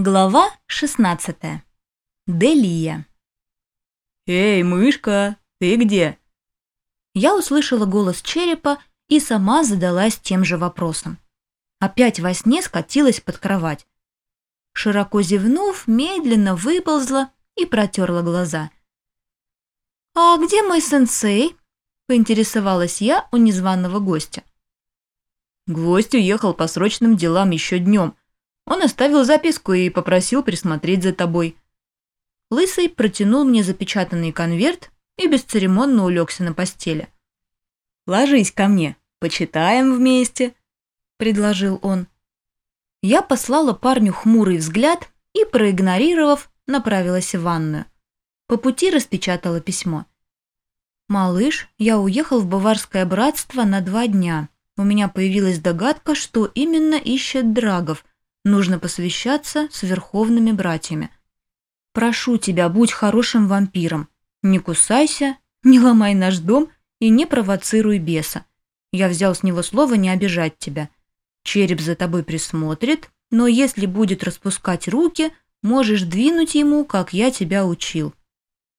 Глава 16. Делия. «Эй, мышка, ты где?» Я услышала голос черепа и сама задалась тем же вопросом. Опять во сне скатилась под кровать. Широко зевнув, медленно выползла и протерла глаза. «А где мой сенсей?» – поинтересовалась я у незваного гостя. Гвоздь уехал по срочным делам еще днем. Он оставил записку и попросил присмотреть за тобой. Лысый протянул мне запечатанный конверт и бесцеремонно улегся на постели. «Ложись ко мне, почитаем вместе», — предложил он. Я послала парню хмурый взгляд и, проигнорировав, направилась в ванную. По пути распечатала письмо. «Малыш, я уехал в Баварское братство на два дня. У меня появилась догадка, что именно ищет Драгов. Нужно посвящаться с верховными братьями. Прошу тебя, будь хорошим вампиром. Не кусайся, не ломай наш дом и не провоцируй беса. Я взял с него слово не обижать тебя. Череп за тобой присмотрит, но если будет распускать руки, можешь двинуть ему, как я тебя учил.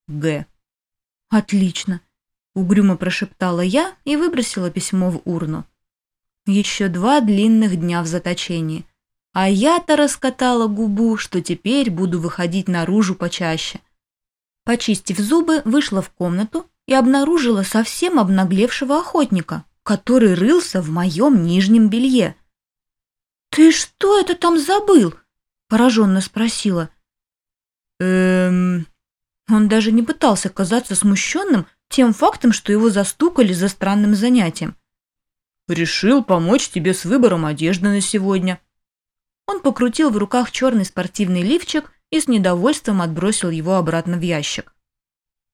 Г. Отлично. Угрюмо прошептала я и выбросила письмо в урну. Еще два длинных дня в заточении. А я-то раскатала губу, что теперь буду выходить наружу почаще. Почистив зубы, вышла в комнату и обнаружила совсем обнаглевшего охотника, который рылся в моем нижнем белье. «Ты что это там забыл?» – пораженно спросила. «Эм...» Он даже не пытался казаться смущенным тем фактом, что его застукали за странным занятием. «Решил помочь тебе с выбором одежды на сегодня», он покрутил в руках черный спортивный лифчик и с недовольством отбросил его обратно в ящик.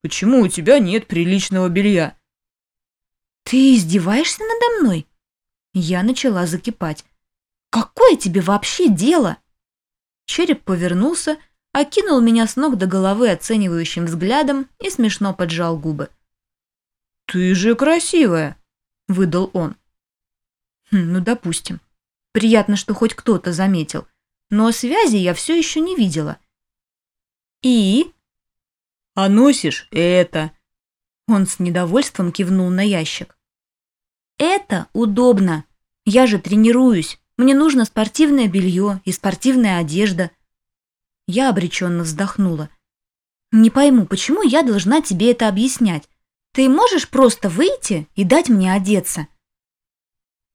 «Почему у тебя нет приличного белья?» «Ты издеваешься надо мной?» Я начала закипать. «Какое тебе вообще дело?» Череп повернулся, окинул меня с ног до головы оценивающим взглядом и смешно поджал губы. «Ты же красивая!» – выдал он. Хм, «Ну, допустим. Приятно, что хоть кто-то заметил. Но связи я все еще не видела. И? А носишь это. Он с недовольством кивнул на ящик. Это удобно. Я же тренируюсь. Мне нужно спортивное белье и спортивная одежда. Я обреченно вздохнула. Не пойму, почему я должна тебе это объяснять? Ты можешь просто выйти и дать мне одеться?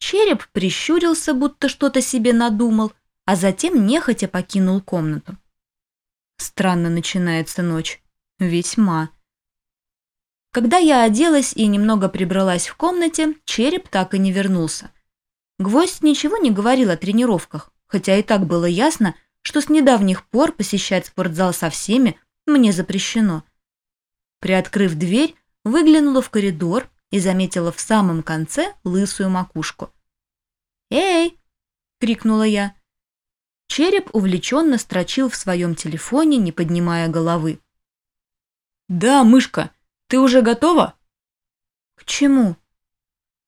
Череп прищурился, будто что-то себе надумал, а затем нехотя покинул комнату. Странно начинается ночь. Весьма. Когда я оделась и немного прибралась в комнате, череп так и не вернулся. Гвоздь ничего не говорил о тренировках, хотя и так было ясно, что с недавних пор посещать спортзал со всеми мне запрещено. Приоткрыв дверь, выглянула в коридор и заметила в самом конце лысую макушку. «Эй!» — крикнула я. Череп увлеченно строчил в своем телефоне, не поднимая головы. «Да, мышка, ты уже готова?» «К чему?»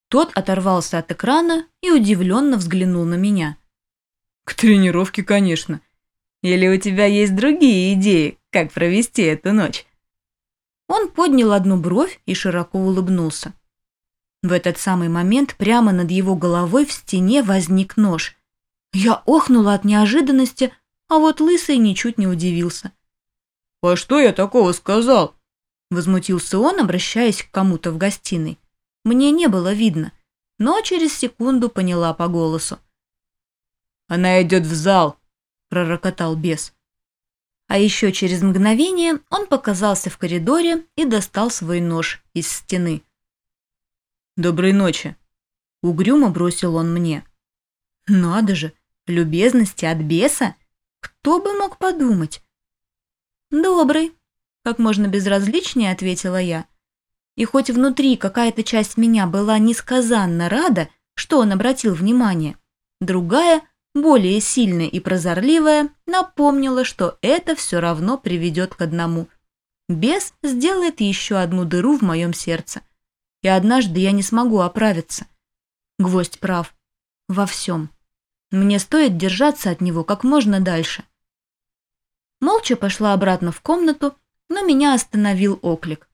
Тот оторвался от экрана и удивленно взглянул на меня. «К тренировке, конечно. Или у тебя есть другие идеи, как провести эту ночь?» Он поднял одну бровь и широко улыбнулся. В этот самый момент прямо над его головой в стене возник нож. Я охнула от неожиданности, а вот Лысый ничуть не удивился. «А что я такого сказал?» Возмутился он, обращаясь к кому-то в гостиной. Мне не было видно, но через секунду поняла по голосу. «Она идет в зал», — пророкотал бес. А еще через мгновение он показался в коридоре и достал свой нож из стены. «Доброй ночи!» — угрюмо бросил он мне. «Надо же! Любезности от беса? Кто бы мог подумать?» «Добрый!» — как можно безразличнее ответила я. И хоть внутри какая-то часть меня была несказанно рада, что он обратил внимание, другая — более сильная и прозорливая, напомнила, что это все равно приведет к одному. Бес сделает еще одну дыру в моем сердце. И однажды я не смогу оправиться. Гвоздь прав. Во всем. Мне стоит держаться от него как можно дальше. Молча пошла обратно в комнату, но меня остановил оклик.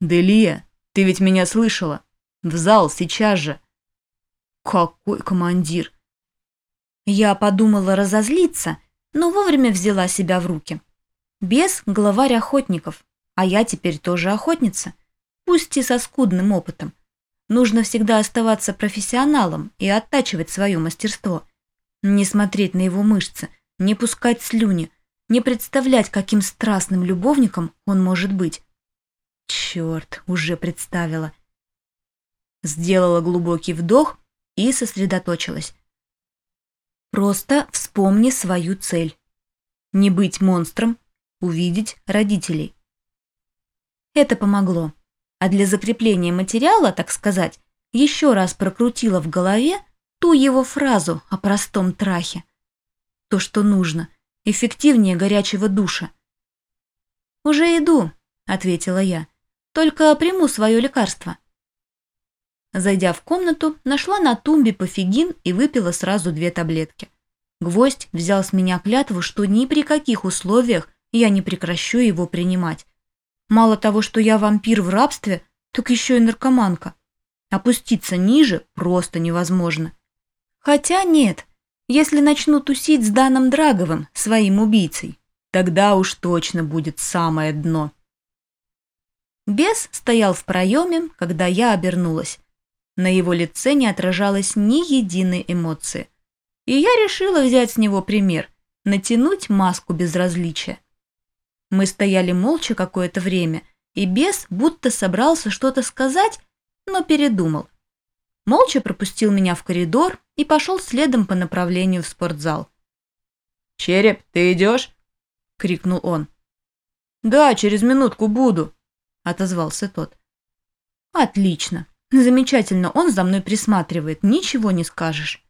«Делия, ты ведь меня слышала? В зал, сейчас же!» «Какой командир!» Я подумала разозлиться, но вовремя взяла себя в руки. Бес – главарь охотников, а я теперь тоже охотница, пусть и со скудным опытом. Нужно всегда оставаться профессионалом и оттачивать свое мастерство. Не смотреть на его мышцы, не пускать слюни, не представлять, каким страстным любовником он может быть. Черт, уже представила. Сделала глубокий вдох и сосредоточилась. Просто вспомни свою цель. Не быть монстром, увидеть родителей. Это помогло. А для закрепления материала, так сказать, еще раз прокрутила в голове ту его фразу о простом трахе. То, что нужно, эффективнее горячего душа. «Уже иду», — ответила я. «Только приму свое лекарство». Зайдя в комнату, нашла на тумбе пофигин и выпила сразу две таблетки. Гвоздь взял с меня клятву, что ни при каких условиях я не прекращу его принимать. Мало того, что я вампир в рабстве, так еще и наркоманка. Опуститься ниже просто невозможно. Хотя нет, если начну тусить с Даном Драговым, своим убийцей, тогда уж точно будет самое дно. Бес стоял в проеме, когда я обернулась. На его лице не отражалось ни единой эмоции. И я решила взять с него пример, натянуть маску безразличия. Мы стояли молча какое-то время, и бес будто собрался что-то сказать, но передумал. Молча пропустил меня в коридор и пошел следом по направлению в спортзал. «Череп, ты идешь?» — крикнул он. «Да, через минутку буду», — отозвался тот. «Отлично. Замечательно, он за мной присматривает, ничего не скажешь».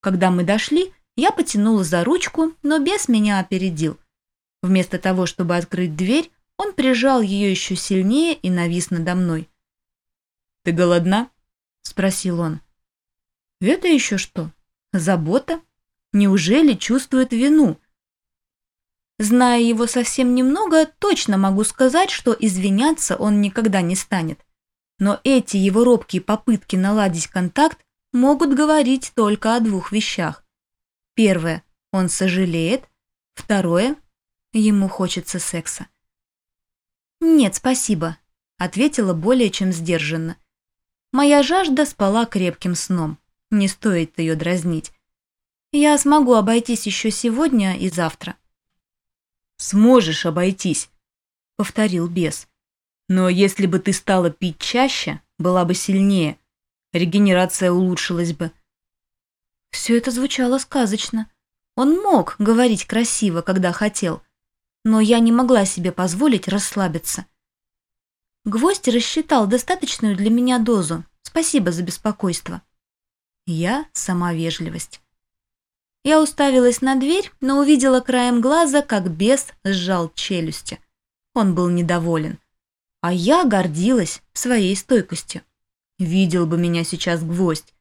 Когда мы дошли, я потянула за ручку, но бес меня опередил. Вместо того, чтобы открыть дверь, он прижал ее еще сильнее и навис надо мной. «Ты голодна?» – спросил он. «Это еще что? Забота? Неужели чувствует вину?» Зная его совсем немного, точно могу сказать, что извиняться он никогда не станет. Но эти его робкие попытки наладить контакт могут говорить только о двух вещах. Первое – он сожалеет. Второе Ему хочется секса. «Нет, спасибо», — ответила более чем сдержанно. «Моя жажда спала крепким сном. Не стоит ее дразнить. Я смогу обойтись еще сегодня и завтра». «Сможешь обойтись», — повторил бес. «Но если бы ты стала пить чаще, была бы сильнее. Регенерация улучшилась бы». Все это звучало сказочно. Он мог говорить красиво, когда хотел — но я не могла себе позволить расслабиться. Гвоздь рассчитал достаточную для меня дозу. Спасибо за беспокойство. Я сама вежливость. Я уставилась на дверь, но увидела краем глаза, как бес сжал челюсти. Он был недоволен. А я гордилась своей стойкостью. Видел бы меня сейчас гвоздь.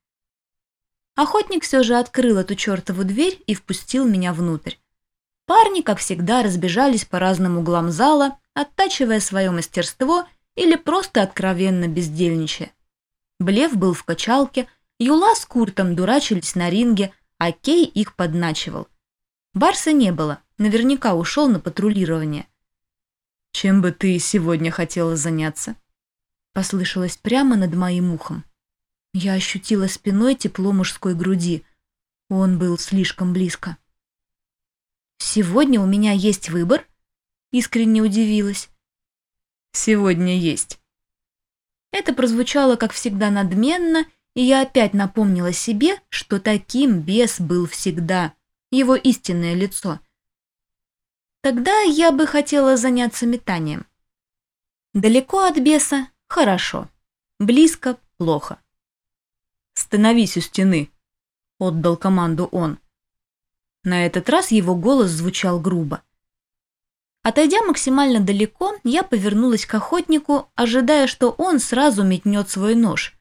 Охотник все же открыл эту чертову дверь и впустил меня внутрь. Парни, как всегда, разбежались по разным углам зала, оттачивая свое мастерство или просто откровенно бездельничая. Блев был в качалке, Юла с Куртом дурачились на ринге, а Кей их подначивал. Барса не было, наверняка ушел на патрулирование. «Чем бы ты сегодня хотела заняться?» Послышалось прямо над моим ухом. Я ощутила спиной тепло мужской груди. Он был слишком близко. «Сегодня у меня есть выбор?» Искренне удивилась. «Сегодня есть». Это прозвучало, как всегда, надменно, и я опять напомнила себе, что таким бес был всегда, его истинное лицо. Тогда я бы хотела заняться метанием. Далеко от беса – хорошо, близко – плохо. «Становись у стены», – отдал команду он. На этот раз его голос звучал грубо. Отойдя максимально далеко, я повернулась к охотнику, ожидая, что он сразу метнет свой нож.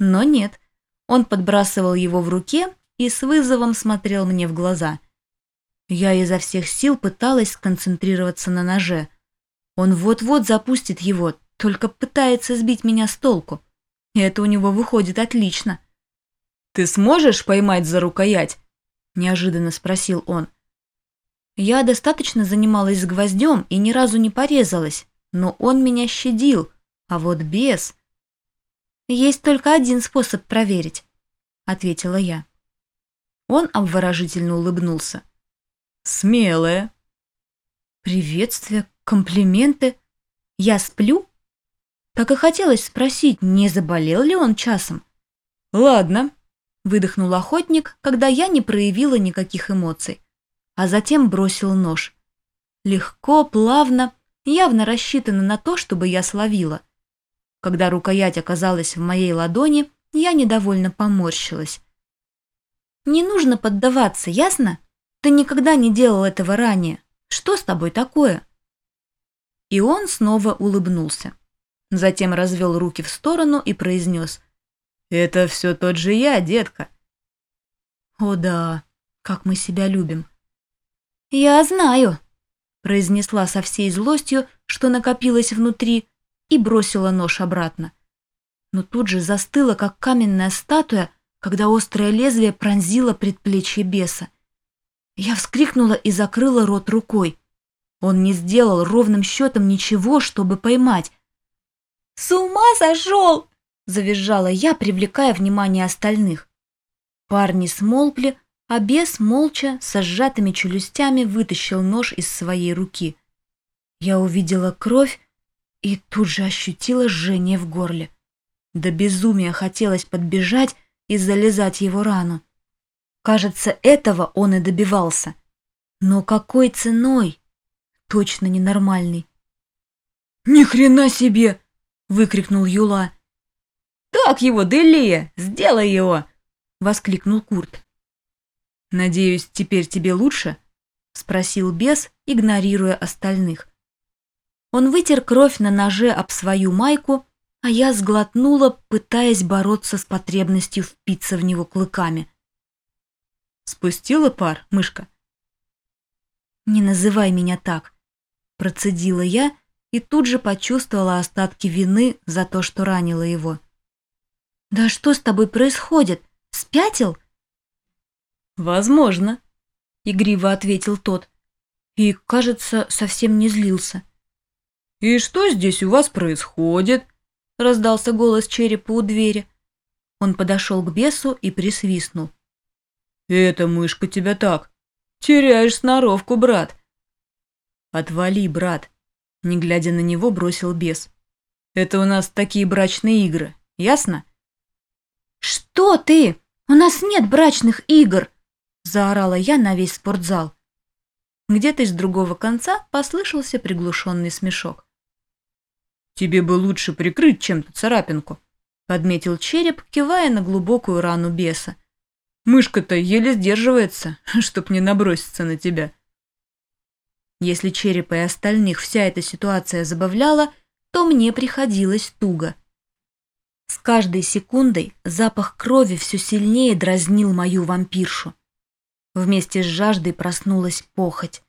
Но нет, он подбрасывал его в руке и с вызовом смотрел мне в глаза. Я изо всех сил пыталась сконцентрироваться на ноже. Он вот-вот запустит его, только пытается сбить меня с толку. И это у него выходит отлично. «Ты сможешь поймать за рукоять?» – неожиданно спросил он. Я достаточно занималась с гвоздем и ни разу не порезалась, но он меня щадил, а вот без... «Есть только один способ проверить», — ответила я. Он обворожительно улыбнулся. «Смелая». «Приветствие, комплименты. Я сплю?» Так и хотелось спросить, не заболел ли он часом. «Ладно», — выдохнул охотник, когда я не проявила никаких эмоций, а затем бросил нож. Легко, плавно, явно рассчитано на то, чтобы я словила. Когда рукоять оказалась в моей ладони, я недовольно поморщилась. «Не нужно поддаваться, ясно? Ты никогда не делал этого ранее. Что с тобой такое?» И он снова улыбнулся. Затем развел руки в сторону и произнес. «Это все тот же я, детка». «О да, как мы себя любим». «Я знаю», — произнесла со всей злостью, что накопилось внутри, и бросила нож обратно. Но тут же застыла, как каменная статуя, когда острое лезвие пронзило предплечье беса. Я вскрикнула и закрыла рот рукой. Он не сделал ровным счетом ничего, чтобы поймать. «С ума сошел!» – завизжала я, привлекая внимание остальных. Парни смолкли, а бес молча, со сжатыми челюстями, вытащил нож из своей руки. Я увидела кровь и тут же ощутила жжение в горле. До безумия хотелось подбежать и залезать его рану. Кажется, этого он и добивался. Но какой ценой? Точно ненормальный. «Ни хрена себе!» — выкрикнул Юла. «Так его, Делия! Сделай его!» — воскликнул Курт. «Надеюсь, теперь тебе лучше?» — спросил бес, игнорируя остальных. Он вытер кровь на ноже об свою майку, а я сглотнула, пытаясь бороться с потребностью впиться в него клыками. «Спустила пар, мышка?» «Не называй меня так», — процедила я и тут же почувствовала остатки вины за то, что ранила его. «Да что с тобой происходит? Спятил?» «Возможно», — игриво ответил тот. И, кажется, совсем не злился. «И что здесь у вас происходит?» — раздался голос черепа у двери. Он подошел к бесу и присвистнул. «Эта мышка тебя так. Теряешь сноровку, брат». «Отвали, брат», — не глядя на него, бросил бес. «Это у нас такие брачные игры, ясно?» «Что ты? У нас нет брачных игр!» — заорала я на весь спортзал. Где-то из другого конца послышался приглушенный смешок. «Тебе бы лучше прикрыть чем-то царапинку», — подметил череп, кивая на глубокую рану беса. «Мышка-то еле сдерживается, чтоб не наброситься на тебя». Если черепа и остальных вся эта ситуация забавляла, то мне приходилось туго. С каждой секундой запах крови все сильнее дразнил мою вампиршу. Вместе с жаждой проснулась похоть.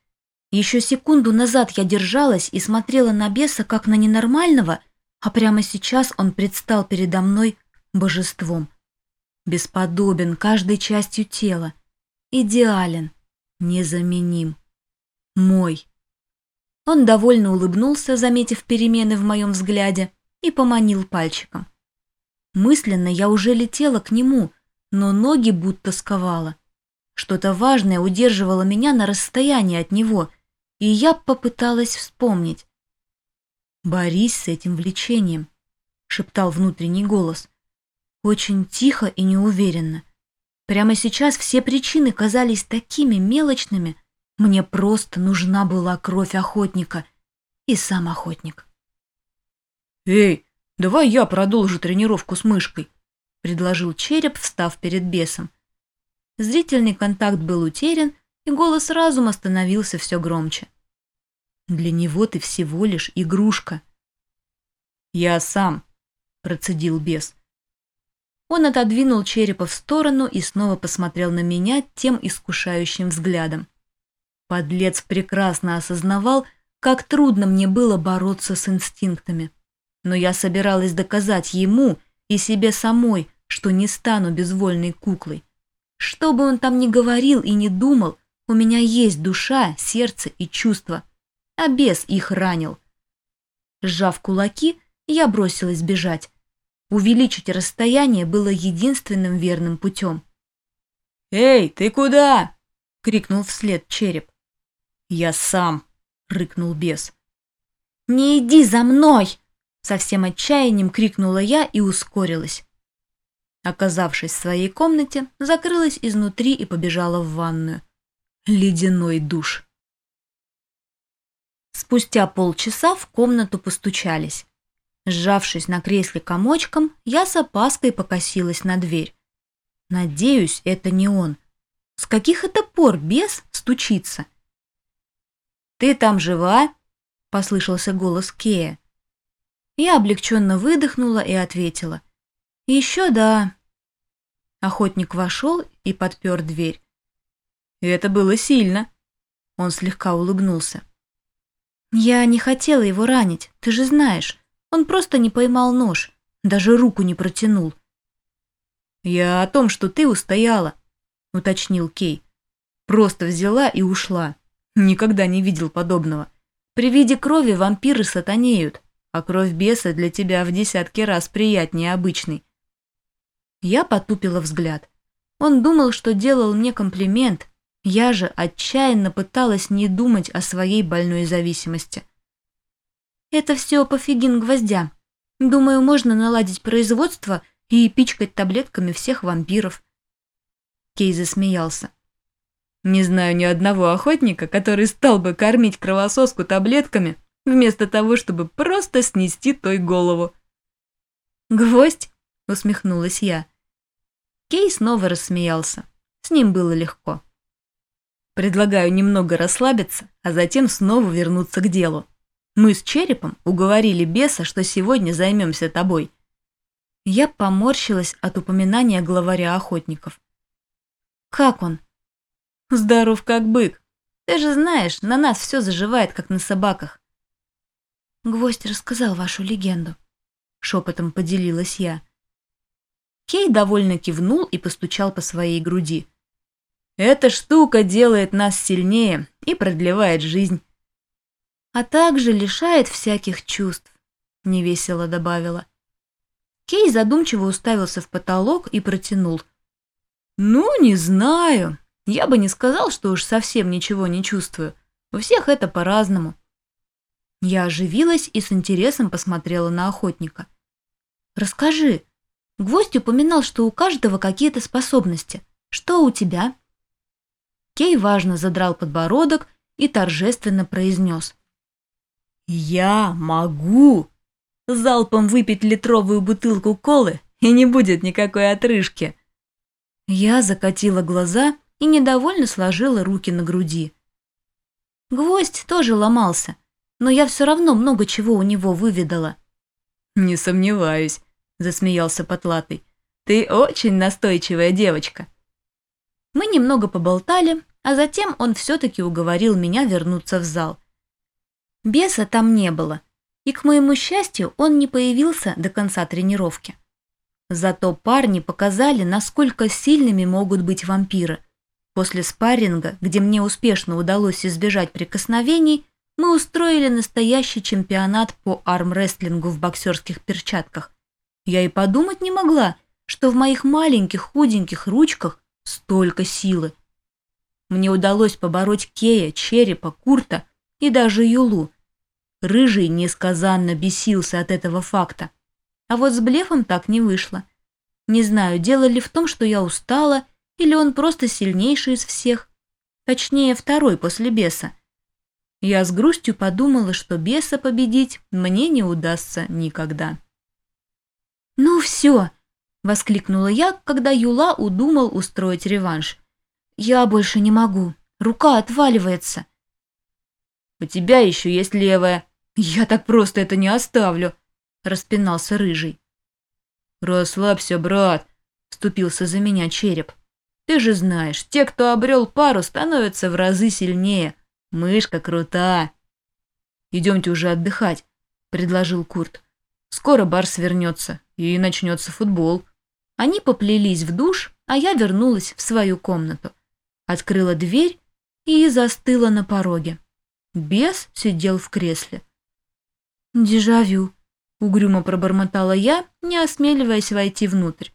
Еще секунду назад я держалась и смотрела на беса как на ненормального, а прямо сейчас он предстал передо мной божеством. Бесподобен каждой частью тела. Идеален. Незаменим. Мой. Он довольно улыбнулся, заметив перемены в моем взгляде, и поманил пальчиком. Мысленно я уже летела к нему, но ноги будто сковала. Что-то важное удерживало меня на расстоянии от него — и я попыталась вспомнить. «Борись с этим влечением», — шептал внутренний голос. Очень тихо и неуверенно. Прямо сейчас все причины казались такими мелочными. Мне просто нужна была кровь охотника и сам охотник. «Эй, давай я продолжу тренировку с мышкой», — предложил череп, встав перед бесом. Зрительный контакт был утерян, и голос разума становился все громче. Для него ты всего лишь игрушка. «Я сам», — процедил бес. Он отодвинул черепа в сторону и снова посмотрел на меня тем искушающим взглядом. Подлец прекрасно осознавал, как трудно мне было бороться с инстинктами. Но я собиралась доказать ему и себе самой, что не стану безвольной куклой. Что бы он там ни говорил и не думал, у меня есть душа, сердце и чувства, а бес их ранил. Сжав кулаки, я бросилась бежать. Увеличить расстояние было единственным верным путем. «Эй, ты куда?» — крикнул вслед череп. «Я сам!» — рыкнул бес. «Не иди за мной!» — совсем отчаянием крикнула я и ускорилась. Оказавшись в своей комнате, закрылась изнутри и побежала в ванную. Ледяной душ. Спустя полчаса в комнату постучались. Сжавшись на кресле комочком, я с опаской покосилась на дверь. Надеюсь, это не он. С каких это пор бес стучится? «Ты там жива?» — послышался голос Кея. Я облегченно выдохнула и ответила. «Еще да». Охотник вошел и подпер дверь. «Это было сильно». Он слегка улыбнулся. «Я не хотела его ранить, ты же знаешь. Он просто не поймал нож, даже руку не протянул». «Я о том, что ты устояла», — уточнил Кей. «Просто взяла и ушла». Никогда не видел подобного. При виде крови вампиры сатанеют, а кровь беса для тебя в десятки раз приятнее обычной. Я потупила взгляд. Он думал, что делал мне комплимент. Я же отчаянно пыталась не думать о своей больной зависимости. Это все пофигин гвоздя. Думаю, можно наладить производство и пичкать таблетками всех вампиров. Кей засмеялся. Не знаю ни одного охотника, который стал бы кормить кровососку таблетками, вместо того, чтобы просто снести той голову. «Гвоздь?» — усмехнулась я. Кей снова рассмеялся. С ним было легко. «Предлагаю немного расслабиться, а затем снова вернуться к делу. Мы с Черепом уговорили беса, что сегодня займемся тобой». Я поморщилась от упоминания главаря охотников. «Как он?» Здоров как бык. Ты же знаешь, на нас все заживает, как на собаках. Гвоздь рассказал вашу легенду. Шепотом поделилась я. Кей довольно кивнул и постучал по своей груди. Эта штука делает нас сильнее и продлевает жизнь. А также лишает всяких чувств, невесело добавила. Кей задумчиво уставился в потолок и протянул. «Ну, не знаю. Я бы не сказал, что уж совсем ничего не чувствую. У всех это по-разному. Я оживилась и с интересом посмотрела на охотника. «Расскажи. Гвоздь упоминал, что у каждого какие-то способности. Что у тебя?» Кей важно задрал подбородок и торжественно произнес. «Я могу залпом выпить литровую бутылку колы, и не будет никакой отрыжки». Я закатила глаза и недовольно сложила руки на груди. Гвоздь тоже ломался, но я все равно много чего у него выведала. «Не сомневаюсь», — засмеялся Потлатый. «Ты очень настойчивая девочка». Мы немного поболтали, а затем он все-таки уговорил меня вернуться в зал. Беса там не было, и, к моему счастью, он не появился до конца тренировки. Зато парни показали, насколько сильными могут быть вампиры — После спарринга, где мне успешно удалось избежать прикосновений, мы устроили настоящий чемпионат по армрестлингу в боксерских перчатках. Я и подумать не могла, что в моих маленьких худеньких ручках столько силы. Мне удалось побороть Кея, Черепа, Курта и даже Юлу. Рыжий несказанно бесился от этого факта. А вот с блефом так не вышло. Не знаю, дело ли в том, что я устала или он просто сильнейший из всех? Точнее, второй после беса. Я с грустью подумала, что беса победить мне не удастся никогда. «Ну все!» — воскликнула я, когда Юла удумал устроить реванш. «Я больше не могу. Рука отваливается». «У тебя еще есть левая. Я так просто это не оставлю», — распинался Рыжий. «Расслабься, брат», — вступился за меня череп. Ты же знаешь, те, кто обрел пару, становятся в разы сильнее. Мышка крута. Идемте уже отдыхать, предложил Курт. Скоро бар свернется, и начнется футбол. Они поплелись в душ, а я вернулась в свою комнату. Открыла дверь и застыла на пороге. Бес сидел в кресле. «Дежавю», — угрюмо пробормотала я, не осмеливаясь войти внутрь.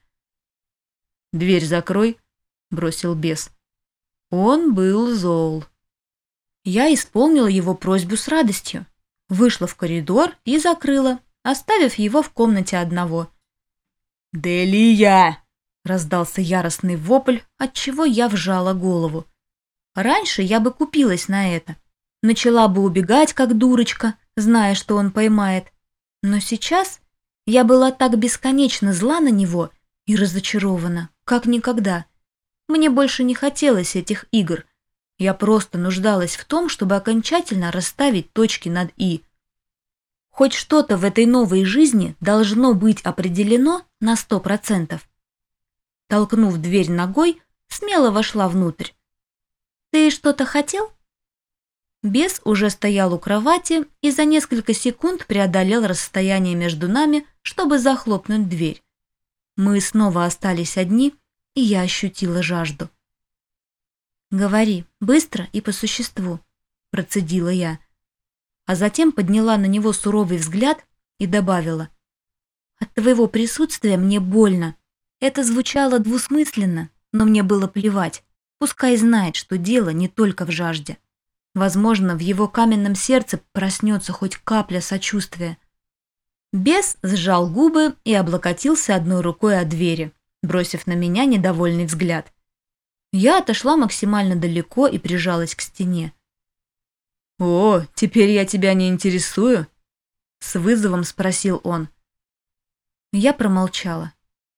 «Дверь закрой», — бросил бес. Он был зол. Я исполнила его просьбу с радостью. Вышла в коридор и закрыла, оставив его в комнате одного. «Делия!» — раздался яростный вопль, от чего я вжала голову. Раньше я бы купилась на это. Начала бы убегать, как дурочка, зная, что он поймает. Но сейчас я была так бесконечно зла на него и разочарована, как никогда. Мне больше не хотелось этих игр. Я просто нуждалась в том, чтобы окончательно расставить точки над «и». Хоть что-то в этой новой жизни должно быть определено на сто процентов. Толкнув дверь ногой, смело вошла внутрь. «Ты что-то хотел?» Бес уже стоял у кровати и за несколько секунд преодолел расстояние между нами, чтобы захлопнуть дверь. Мы снова остались одни, и я ощутила жажду. «Говори, быстро и по существу», – процедила я. А затем подняла на него суровый взгляд и добавила. «От твоего присутствия мне больно. Это звучало двусмысленно, но мне было плевать. Пускай знает, что дело не только в жажде. Возможно, в его каменном сердце проснется хоть капля сочувствия. Бес сжал губы и облокотился одной рукой о двери, бросив на меня недовольный взгляд. Я отошла максимально далеко и прижалась к стене. «О, теперь я тебя не интересую?» С вызовом спросил он. Я промолчала.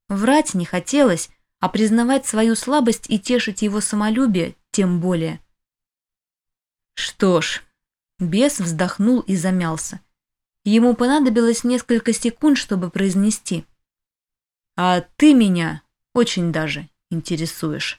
Врать не хотелось, а признавать свою слабость и тешить его самолюбие тем более. Что ж, бес вздохнул и замялся. Ему понадобилось несколько секунд, чтобы произнести. «А ты меня очень даже интересуешь».